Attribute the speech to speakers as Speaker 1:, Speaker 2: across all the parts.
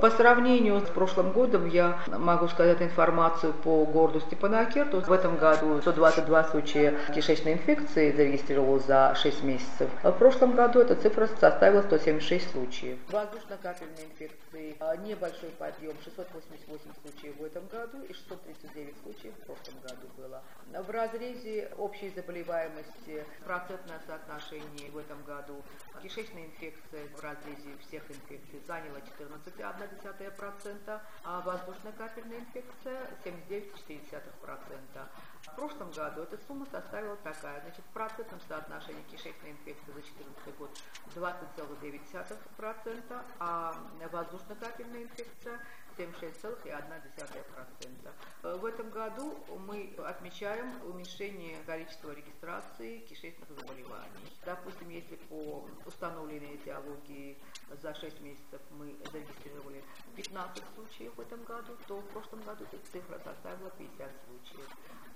Speaker 1: По сравнению с прошлым годом я могу сказать информацию по городу Степанакерту. В этом году 122 случая кишечной инфекции зарегистрировалось за 6 месяцев. В прошлом году эта цифра составила 176 случаев. Воздушно-капельной инфекции а, небольшой подъем, 688 случаев в этом году и 639 случаев в прошлом году было. В разрезе общей заболеваемости процентное соотношение в этом году кишечная инфекция в разрезе всех инфекций заняла 14,1 0,1%, а воздушно-капельная инфекция 79,4%. В прошлом году эта сумма составила такая, значит, в процентном соотношении кишечной инфекции за 2014 год 20,9%, а воздушно-капельная инфекция 76,1%. В этом году мы отмечаем уменьшение количества регистрации кишечных заболеваний. Допустим, если по установленной этиологии за 6 месяцев мы зарегистрировали 15 случаев в этом году, то в прошлом году эта цифра составила 50 случаев.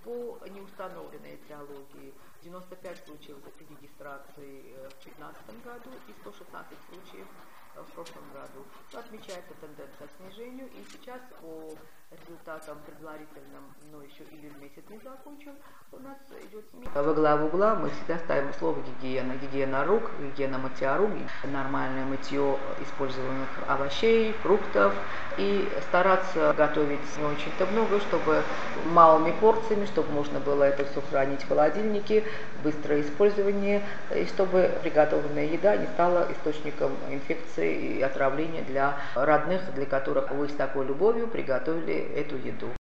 Speaker 1: По неустановленной этиологии 95 случаев регистрации э, в 2015 году и 116 случаев в прошлом году. Отмечается тенденция к снижению, и сейчас по результатам предварительным, но еще июль месяц не закончил, у нас идет. Во главу угла мы всегда ставим слово гигиена. Гигиена рук, гигиена мытья рук, нормальное мытье используемых овощей, фруктов, и стараться готовить не очень-то много, чтобы малыми порциями, чтобы можно было это все хранить в холодильнике, быстрое использование, и чтобы приготовленная еда не стала источником инфекции и отравления для родных, для которых вы с такой любовью приготовили эту еду.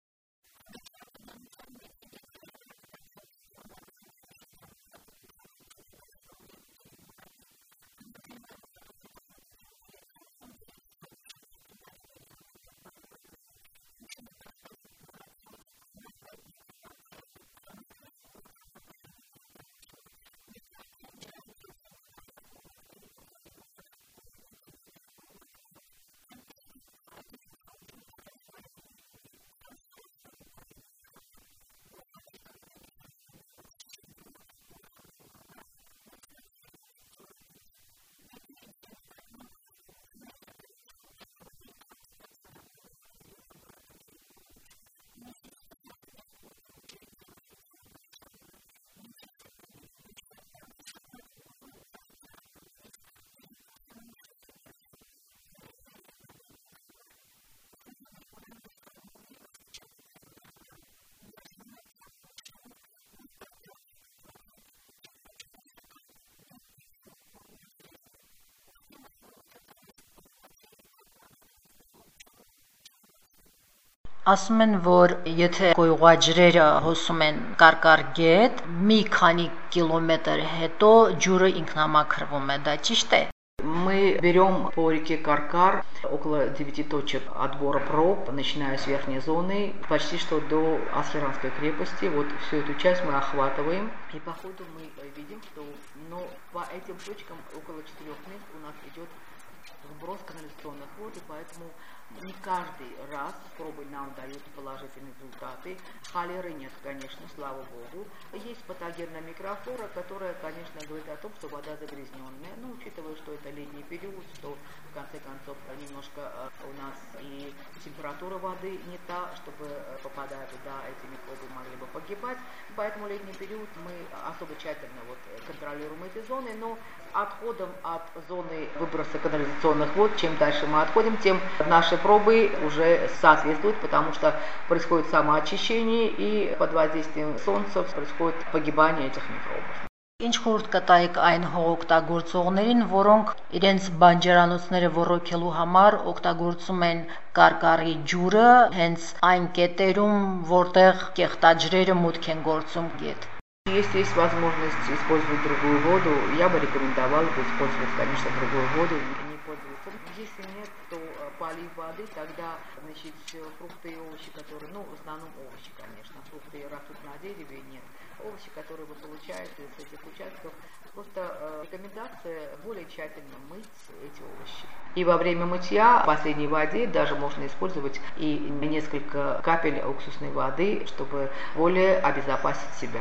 Speaker 2: Ասում են, որ եթե գոյուղաջրերը հոսում են կարկար գետ, մի քանի կիլոմետր հետո ջուրը ինքնամաքրվում է, դա ճիշտ է։
Speaker 1: Мы берем по реке Каркар около 9 точек отбора проб, начиная с верхней зоны, почти что до Асхеранской крепости. Вот всю эту часть мы охватываем. И по ходу мы видим, что но по этим точкам около четырех мест у нас идет сброс канализационных вод, и поэтому не каждый раз пробы нам дают положительные результаты. Холеры нет, конечно, слава богу. Есть патогенная микрофлора, которая, конечно, говорит о том, что вода загрязненная. Но учитывая, что это летний период, что в конце концов немножко э, у нас и температура воды не та, чтобы э, попадая туда, эти микробы могли бы погибать. Поэтому летний период мы особо тщательно вот контролируем эти зоны, но отходом от зоны выброса канализационных вод, чем дальше мы отходим, тем наши пробы уже соответствуют, потому что происходит самоочищение и под воздействием солнца происходит погибание этих микробов.
Speaker 2: Ինչ խորհուրդ կտայիք այն հողօգտագործողներին, որոնք իրենց բանջարանոցները ոռոգելու համար օգտագործում են կարկառի ջուրը հենց այն կետերում, որտեղ կեղտաջրերը մուտք են գործում գետ։
Speaker 1: Если есть возможность использовать другую воду, я бы рекомендовала бы использовать, конечно, другую воду, не пользоваться. Если нет, то полив воды, тогда, значит, фрукты и овощи, которые, ну, в основном овощи, конечно, фрукты растут на дереве, нет. Овощи, которые вы получаете с этих участков, просто э, рекомендация более тщательно мыть эти овощи. И во время мытья в последней воде даже можно использовать и несколько капель уксусной воды, чтобы более обезопасить себя.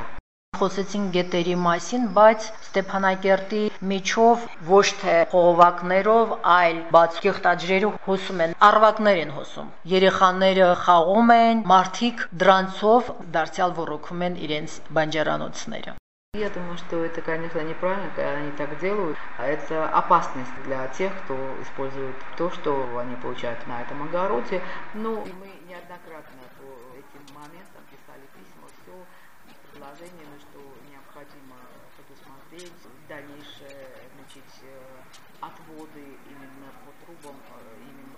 Speaker 2: Խոսեցին գետերի մասին, բայց Ստեփանակերտի միջով ոչ թե խողովակներով, այլ բաց կեղտաջրերով հոսում են, արվակներ են հոսում։ Երեխաները խաղում են, մարդիկ դրանցով դարձյալ ռոռոքում են իրենց բանջարանոցները։
Speaker 1: Я думаю, что это, конечно, неправильно, когда они так делают. Это опасность для тех, кто использует то, что они получают на этом огороде. Ну, и мы неоднократно по этим моментам писали письма, все предложениями, что необходимо предусмотреть дальнейшее значит, отводы именно по трубам, именно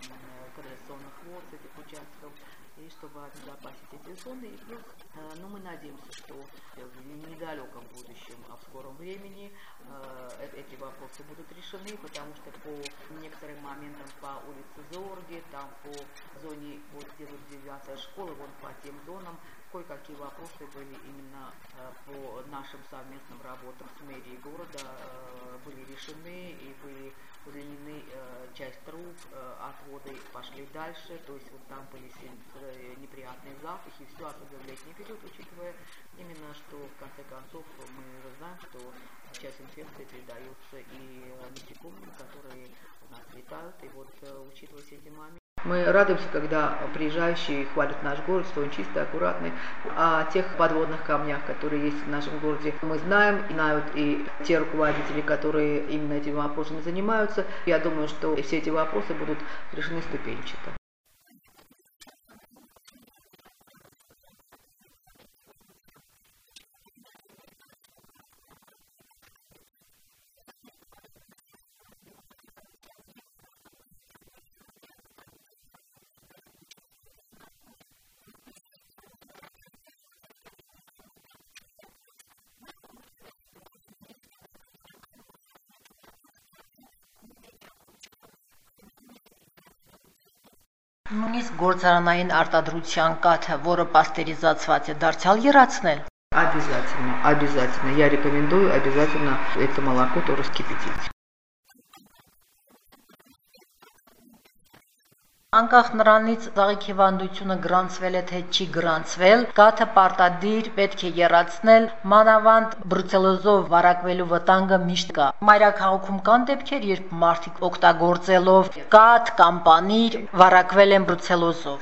Speaker 1: канализационных вод с этих участков, и чтобы обезопасить эти зоны. И плюс, ну, мы надеемся, что в недалеком будущем, а в скором времени э, эти вопросы будут решены, потому что по некоторым моментам по улице Зорги, там по зоне, вот где вот девятая школа, вон по тем зонам, кое-какие вопросы были именно э, по нашим совместным работам с мэрией города, э, были решены и были удлинены э, часть труб, отводы пошли дальше, то есть вот там были неприятные запахи, все особенно в летний период, учитывая именно, что в конце концов мы знаем, что часть инфекции передается и насекомым, которые у нас летают, и вот учитывая эти моменты, мы радуемся, когда приезжающие хвалят наш город, что он чистый, аккуратный. О тех подводных камнях, которые есть в нашем городе, мы знаем, знают и те руководители, которые именно этими вопросами занимаются. Я думаю, что все эти вопросы будут решены ступенчато.
Speaker 2: Նույնիսկ գործարանային արտադրության կաթը, որը պաստերիզացված է, դարձյալ եռացնել։
Speaker 1: Обязательно, обязательно. Я рекомендую обязательно это молоко тоже вскипятить.
Speaker 2: Անկախ նրանից ծաղիկ հիվանդությունը գրանցվել է թե չի գրանցվել, կաթը պարտադիր պետք է եռացնել, մանավանդ բրուցելոզով վարակվելու վտանգը միշտ կա։ Մայրաքաղաքում կան դեպքեր, երբ մարդիկ օգտագործելով կաթ կամ պանիր վարակվել են բրուցելոզով։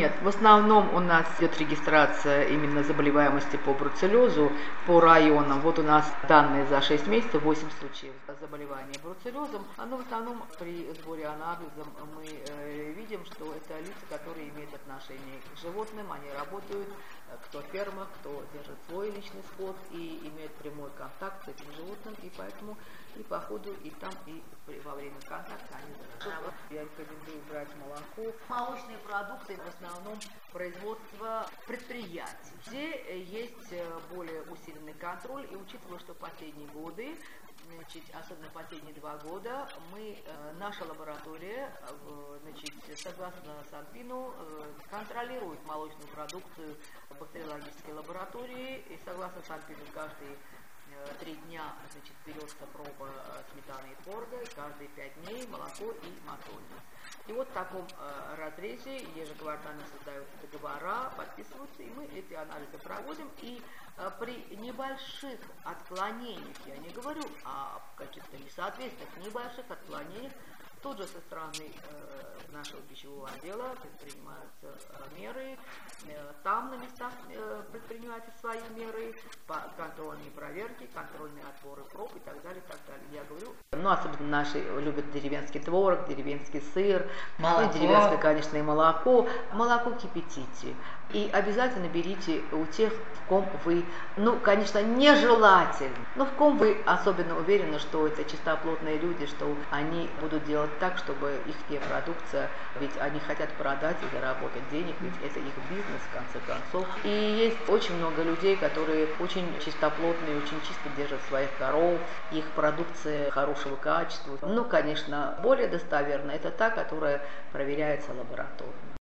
Speaker 1: Нет, в основном у нас идет регистрация именно заболеваемости по бруцеллезу по районам. Вот у нас данные за 6 месяцев, 8 случаев заболевания бруцеллезом. Но в основном при сборе анализов мы э, видим, что это лица, которые имеют отношение к животным, они работают, э, кто ферма, кто держит свой личный скот и имеет прямой контакт с этим животным, и поэтому и по ходу, и там, и во время контакта они заражают. Я рекомендую брать молоко. Молочные продукты в основном производство предприятий, где э, есть э, более усиленный контроль, и учитывая, что последние годы значит, особенно последние два года, мы, э, наша лаборатория, значит, согласно Санпину, контролирует молочную продукцию бактериологической лаборатории, и согласно Санпину каждый три дня значит, берется проба э, сметаны и творога, каждые пять дней молоко и матольня. И вот в таком э, разрезе ежеквартально создаются договора, подписываются, и мы эти анализы проводим. И э, при небольших отклонениях, я не говорю о каких-то несоответствиях, небольших отклонениях, Тут же со стороны э, нашего пищевого отдела предпринимаются э, меры, э, там на местах предпринимаются свои меры, контрольные проверки, контрольные отборы проб и так далее, и так далее. Я говорю, ну особенно наши любят деревенский творог, деревенский сыр, молоко. Ну, деревенское, конечно, и молоко. Молоко кипятите. И обязательно берите у тех, в ком вы, ну, конечно, нежелательно, но в ком вы особенно уверены, что это чистоплотные люди, что они будут делать так, чтобы их продукция, ведь они хотят продать и заработать денег, ведь это их бизнес, в конце концов. И есть очень много людей, которые очень чистоплотные, очень чисто держат своих коров, их продукция хорошего качества. Ну, конечно, более достоверно это та, которая проверяется лабораторно.